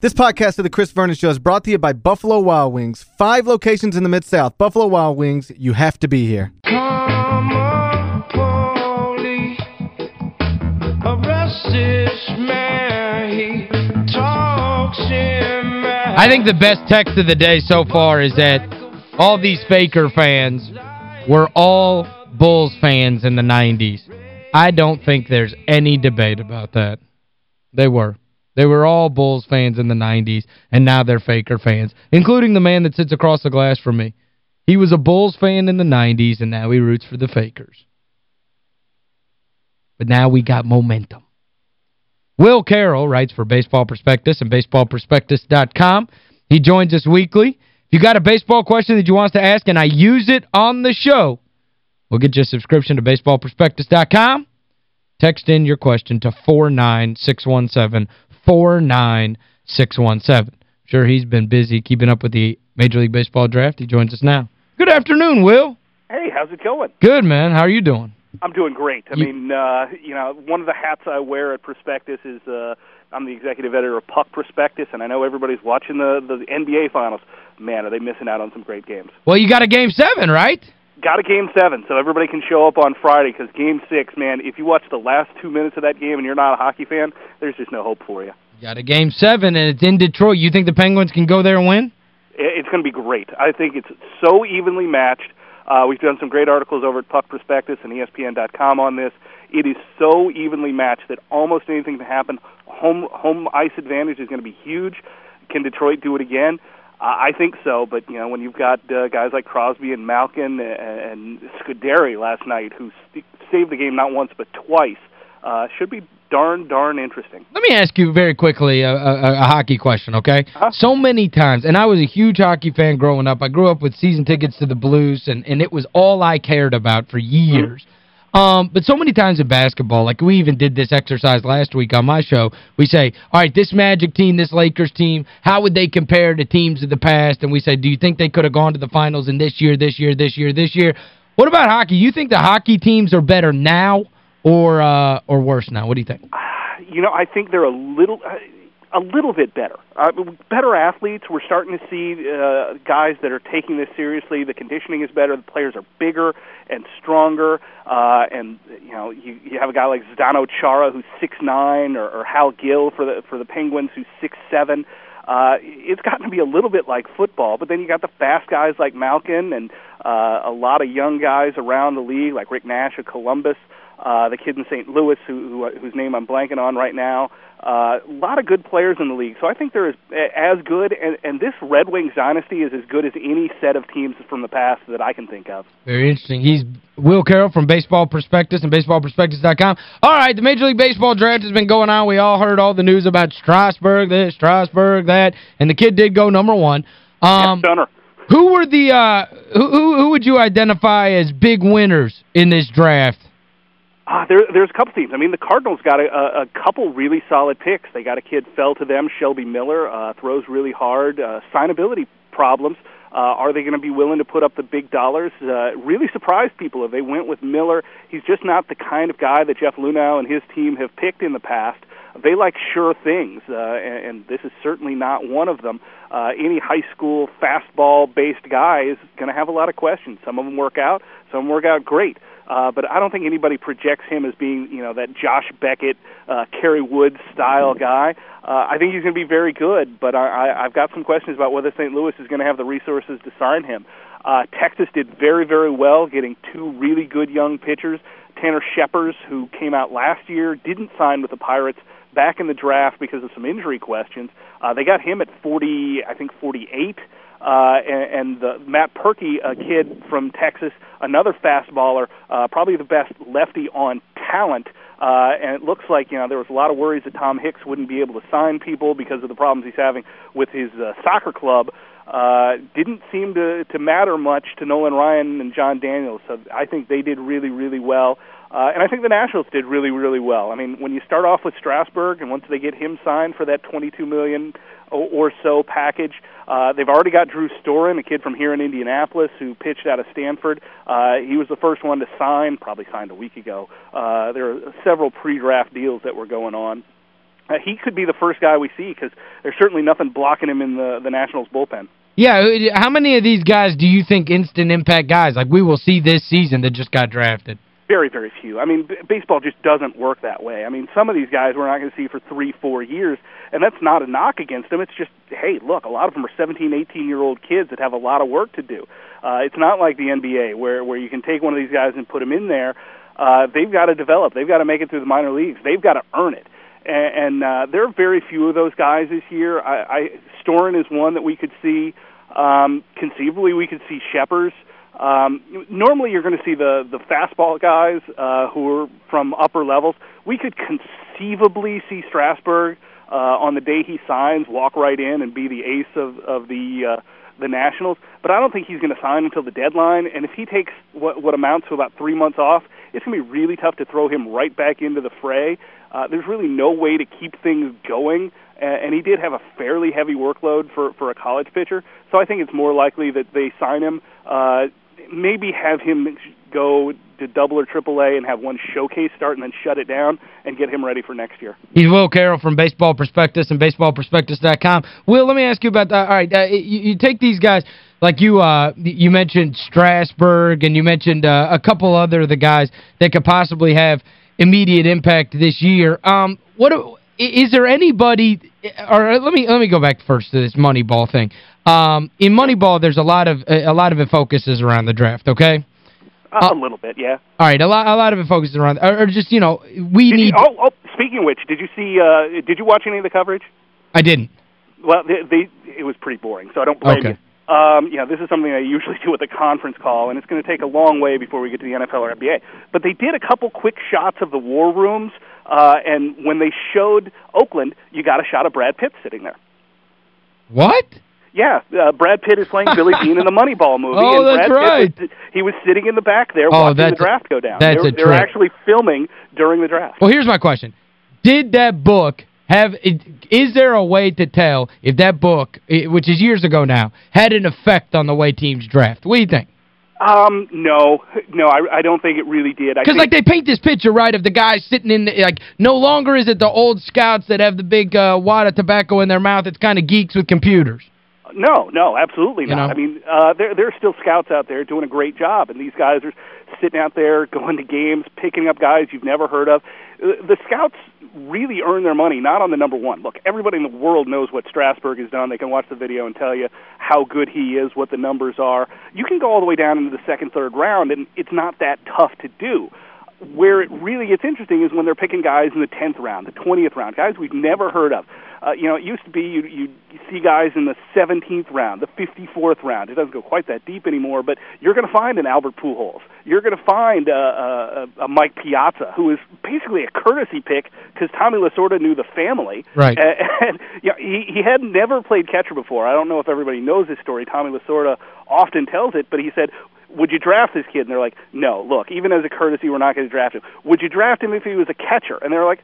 This podcast of the Chris Vernon Show is brought to you by Buffalo Wild Wings. Five locations in the Mid-South. Buffalo Wild Wings, you have to be here. Come on, police. Arrest this man. He talks in I think the best text of the day so far is that all these Faker fans were all Bulls fans in the 90s. I don't think there's any debate about that. They were. They were all Bulls fans in the 90s, and now they're Faker fans, including the man that sits across the glass from me. He was a Bulls fan in the 90s, and now he roots for the Fakers. But now we got momentum. Will Carroll writes for Baseball Prospectus and baseballprospectus.com. He joins us weekly. If you got a baseball question that you want us to ask and I use it on the show, we'll get you a subscription to baseballprospectus.com. Text in your question to 49617 49617. Sure, he's been busy keeping up with the Major League Baseball draft. He joins us now. Good afternoon, Will. Hey, how's it going? Good, man. How are you doing? I'm doing great. I You- mean, uh, you know, one of the hats I wear at Prospectus is uh, I'm the executive editor of Puck Prospectus, and I know everybody's watching the the NBA finals. Man, are they missing out on some great games? Well, you got a game seven, right? Got a game seven, so everybody can show up on Friday because game six, man. If you watch the last two minutes of that game and you're not a hockey fan, there's just no hope for you. Got a game seven, and it's in Detroit. You think the Penguins can go there and win? It's going to be great. I think it's so evenly matched. Uh, we've done some great articles over at Puck Prospectus and ESPN.com on this. It is so evenly matched that almost anything can happen. Home home ice advantage is going to be huge. Can Detroit do it again? I think so, but you know when you've got uh, guys like Crosby and Malkin and, and Scuderi last night who st- saved the game not once but twice, uh, should be darn darn interesting. Let me ask you very quickly a, a, a hockey question, okay? Uh-huh. So many times, and I was a huge hockey fan growing up. I grew up with season tickets to the Blues, and, and it was all I cared about for years. Um, but so many times in basketball, like we even did this exercise last week on my show, we say, all right, this Magic team, this Lakers team, how would they compare to teams of the past? And we say, do you think they could have gone to the finals in this year, this year, this year, this year? What about hockey? You think the hockey teams are better now or uh, or worse now? What do you think? you know, I think they're a little a little bit better. Uh, better athletes. We're starting to see uh, guys that are taking this seriously. The conditioning is better. The players are bigger and stronger. Uh, and you know, you, you have a guy like Zdeno Chara who's six nine, or, or Hal Gill for the for the Penguins who's six seven. Uh, it's gotten to be a little bit like football, but then you got the fast guys like Malkin and uh, a lot of young guys around the league like Rick Nash of Columbus uh, the kid in St. Louis who, who whose name I'm blanking on right now. Uh, a lot of good players in the league, so I think they're as, as good. And, and this Red Wings dynasty is as good as any set of teams from the past that I can think of. Very interesting. He's Will Carroll from Baseball Prospectus and baseballprospectus.com. All right, the Major League Baseball draft has been going on. We all heard all the news about Strasburg this, Strasburg that, and the kid did go number one. Um, who were the uh who who would you identify as big winners in this draft? Uh, there, there's a couple teams. I mean, the Cardinals got a, a, couple really solid picks. They got a kid fell to them, Shelby Miller, uh, throws really hard, uh, signability problems. Uh, are they going to be willing to put up the big dollars? Uh, really surprised people if they went with Miller. He's just not the kind of guy that Jeff Luhnow and his team have picked in the past. They like sure things, uh, and, and this is certainly not one of them. Uh, any high school fastball-based guy is going to have a lot of questions. Some of them work out, some work out great. Uh, but I don't think anybody projects him as being, you know, that Josh Beckett, uh, Kerry Woods style guy. Uh, I think he's going to be very good, but I, I, I've got some questions about whether St. Louis is going to have the resources to sign him. Uh, Texas did very, very well getting two really good young pitchers. Tanner Scheppers, who came out last year, didn't sign with the Pirates back in the draft because of some injury questions. Uh, they got him at 40, I think 48. Uh, and, and the Matt Purke, a kid from Texas, another fastballer, uh, probably the best lefty on talent. Uh, and it looks like you know there was a lot of worries that Tom Hicks wouldn't be able to sign people because of the problems he's having with his uh, soccer club. Uh, didn't seem to to matter much to Nolan Ryan and Jon Daniels. So I think they did really really well. Uh, and I think the Nationals did really, really well. I mean, when you start off with Strasburg, and once they get him signed for that 22 million or, so package, uh, they've already got Drew Storen, a kid from here in Indianapolis who pitched out of Stanford. Uh, he was the first one to sign, probably signed a week ago. Uh, there are several pre-draft deals that were going on. uh, he could be the first guy we see because there's certainly nothing blocking him in the the Nationals bullpen. Yeah, uh, how many of these guys do you think instant impact guys like we will see this season that just got drafted? Very, very few. I mean, baseball just doesn't work that way. I mean, some of these guys we're not going to see for three, four years, and that's not a knock against them. It's just, hey, look, a lot of them are 17, 18 year old kids that have a lot of work to do. Uh, it's not like the NBA where where you can take one of these guys and put them in there. Uh, they've got to develop. They've got to make it through the minor leagues. They've got to earn it. And, uh, there are very few of those guys this year. I, I Storen is one that we could see. Um, conceivably, we could see Scheppers. Um, normally, you're going to see the the fastball guys uh, who are from upper levels. We could conceivably see Strasburg uh, on the day he signs walk right in and be the ace of of the uh, the Nationals. But I don't think he's going to sign until the deadline. And if he takes what what amounts to about three months off, it's going to be really tough to throw him right back into the fray. Uh, there's really no way to keep things going and he did have a fairly heavy workload for for a college pitcher. So I think it's more likely that they sign him. Uh, maybe have him go to double or triple A and have one showcase start and then shut it down and get him ready for next year. He's Will Carroll from Baseball Prospectus and baseballprospectus.com. Will, let me ask you about that. All right, uh, you, you take these guys like you uh you mentioned Strasburg and you mentioned uh, a couple other of the guys that could possibly have immediate impact this year. Um what is there anybody or let me let me go back first to this Moneyball thing. Um, in Moneyball, there's a lot of a lot of it focuses around the draft, okay? Uh, a little bit, yeah. All right, a lot a lot of it focuses around or, or just, you know, we did need you, oh, oh, speaking of which, did you see uh did you watch any of the coverage? I didn't. Well, they, they it was pretty boring, so I don't blame okay. you. Um, you know, this is something I usually do with a conference call, and it's going to take a long way before we get to the NFL or NBA. But they did a couple quick shots of the war rooms, uh, and when they showed Oakland, you got a shot of Brad Pitt sitting there. What? Yeah, uh, Brad Pitt is playing Billy Beane in the Moneyball movie. Oh, and that's Brad right. Was, he was sitting in the back there oh, watching the draft go down. That's they a they were actually filming during the draft. Well, here's my question. Did that book have is there a way to tell if that book, which is years ago now, had an effect on the way teams draft? What do you think? Um, no, no, I, I don't think it really did. Because, like, they paint this picture, right, of the guys sitting in, the, like, no longer is it the old scouts that have the big uh, wad of tobacco in their mouth. It's kind of geeks with computers. No, no, absolutely you not. Know? I mean, uh, there, there are still scouts out there doing a great job, and these guys are sitting out there going to games, picking up guys you've never heard of. The scouts really earn their money not on the number one. Look, everybody in the world knows what Strasburg has done. They can watch the video and tell you how good he is, what the numbers are. You can go all the way down into the second, third round, and it's not that tough to do. Where it really gets interesting is when they're picking guys in the 10th round, the 20th round, guys we've never heard of. Uh, you know, it used to be you, you see guys in the 17th round, the 54th round. It doesn't go quite that deep anymore, but you're going to find an Albert Pujols. You're going to find a, a, a Mike Piazza, who is basically a courtesy pick because Tommy Lasorda knew the family. Right. And, and you know, he, he had never played catcher before. I don't know if everybody knows this story. Tommy Lasorda often tells it, but he said, would you draft this kid? And they're like, no, look, even as a courtesy, we're not going to draft him. Would you draft him if he was a catcher? And they're like,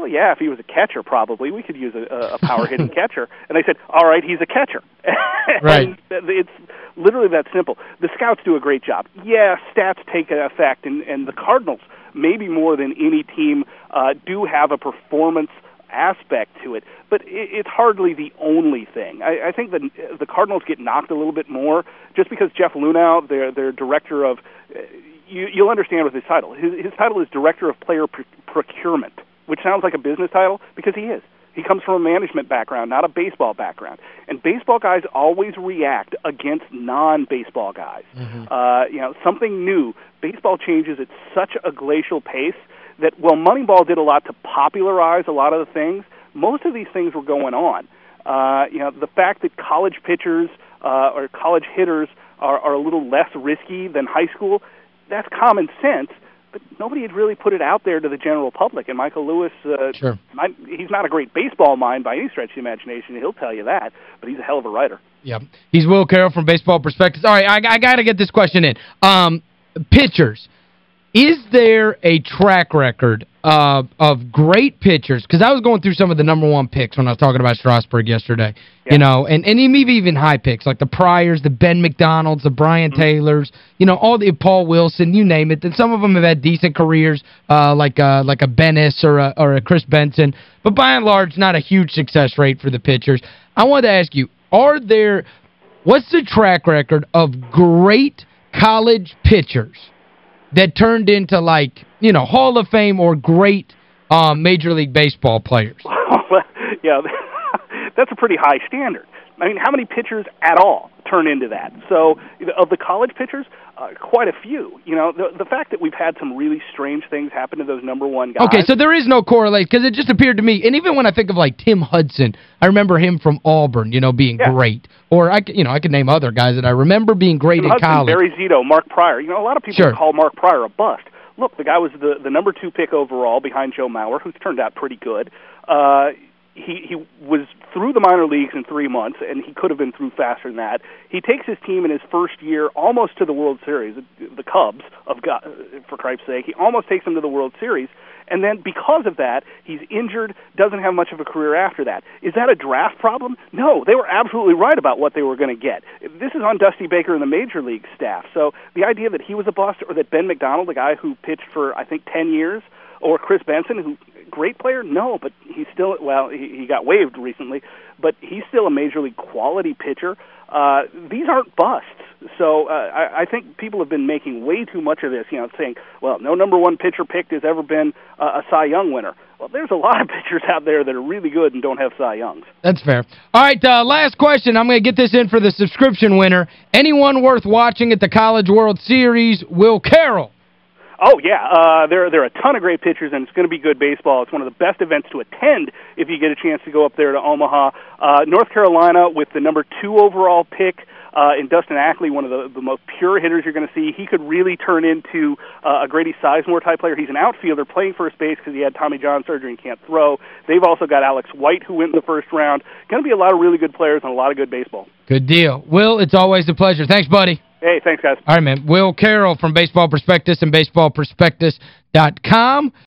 well, yeah, if he was a catcher, probably we could use a, a power hitting catcher. And they said, all right, he's a catcher. right. it's literally that simple. The scouts do a great job. Yeah, stats take effect, and and the Cardinals, maybe more than any team, uh, do have a performance aspect to it, but it, it's hardly the only thing. I, I think the the Cardinals get knocked a little bit more just because Jeff Luhnow, their their director of, uh, you, you'll understand with his title. His, his title is director of player pr- procurement which sounds like a business title because he is. He comes from a management background, not a baseball background. And baseball guys always react against non-baseball guys. Mm-hmm. Uh, you know, something new. Baseball changes at such a glacial pace that while Moneyball did a lot to popularize a lot of the things, most of these things were going on. Uh, you know, the fact that college pitchers uh, or college hitters are, are a little less risky than high school, that's common sense but nobody had really put it out there to the general public. And Michael Lewis, uh, sure. might, he's not a great baseball mind by any stretch of the imagination. He'll tell you that, but he's a hell of a writer. Yep. He's Will Carroll from Baseball Prospectus. All right, I, I got to get this question in. Um, pitchers. Is there a track record uh, of great pitchers? Because I was going through some of the number one picks when I was talking about Strasburg yesterday. Yeah. You know, and, and maybe even high picks, like the Priors, the Ben McDonalds, the Brien Mm-hmm. Taylors, you know, all the Paul Wilson, you name it. And some of them have had decent careers, uh, like uh, like a Benes or a, or a Kris Benson. But by and large, not a huge success rate for the pitchers. I wanted to ask you, are there, what's the track record of great college pitchers that turned into, like, you know, Hall of Fame or great um, Major League Baseball players? Yeah, that's a pretty high standard. I mean, how many pitchers at all turn into that? So, of the college pitchers, uh, quite a few. You know, the the fact that we've had some really strange things happen to those number one guys. Okay, so there is no correlation because it just appeared to me, and even when I think of like Tim Hudson, I remember him from Auburn, you know, being Yeah. great. Or, I you know, I could name other guys that I remember being great Tim in Hudson, college. Barry Zito, Mark Prior. You know, a lot of people Sure. call Mark Prior a bust. Look, the guy was the the number two pick overall behind Joe Mauer, who's turned out pretty good. Uh, he he was through the minor leagues in three months, and he could have been through faster than that. He takes his team in his first year almost to the World Series, the Cubs of God, for Christ's sake. He almost takes them to the World Series, and then because of that, he's injured, doesn't have much of a career after that. Is that a draft problem? No, they were absolutely right about what they were going to get. This is on Dusty Baker and the major league staff. So the idea that he was a bust, or that Ben McDonald, the guy who pitched for I think ten years, or Kris Benson, who great player, no, but he's still well, he, he got waived recently, but he's still a major league quality pitcher. Uh, these aren't busts. So uh, I, I think people have been making way too much of this, you know, saying, well, no number one pitcher picked has ever been uh, a Cy Young winner. Well, there's a lot of pitchers out there that are really good and don't have Cy Youngs. That's fair. All right, uh, last question. I'm going to get this in for the subscription winner. Anyone worth watching at the College World Series? Will Carroll. Oh yeah, uh, there there are a ton of great pitchers, and it's going to be good baseball. It's one of the best events to attend if you get a chance to go up there to Omaha, uh, North Carolina, with the number two overall pick. Uh, in Dustin Ackley, one of the, the most pure hitters you're going to see, he could really turn into uh, a Grady Sizemore type player. He's an outfielder playing first base because he had Tommy John surgery and can't throw. They've also got Alex White, who went in the first round. Going to be a lot of really good players and a lot of good baseball. Good deal. Will, it's always a pleasure. Thanks, buddy. Hey, thanks, guys. All right, man. Will Carroll from Baseball Prospectus and BaseballProspectus.com.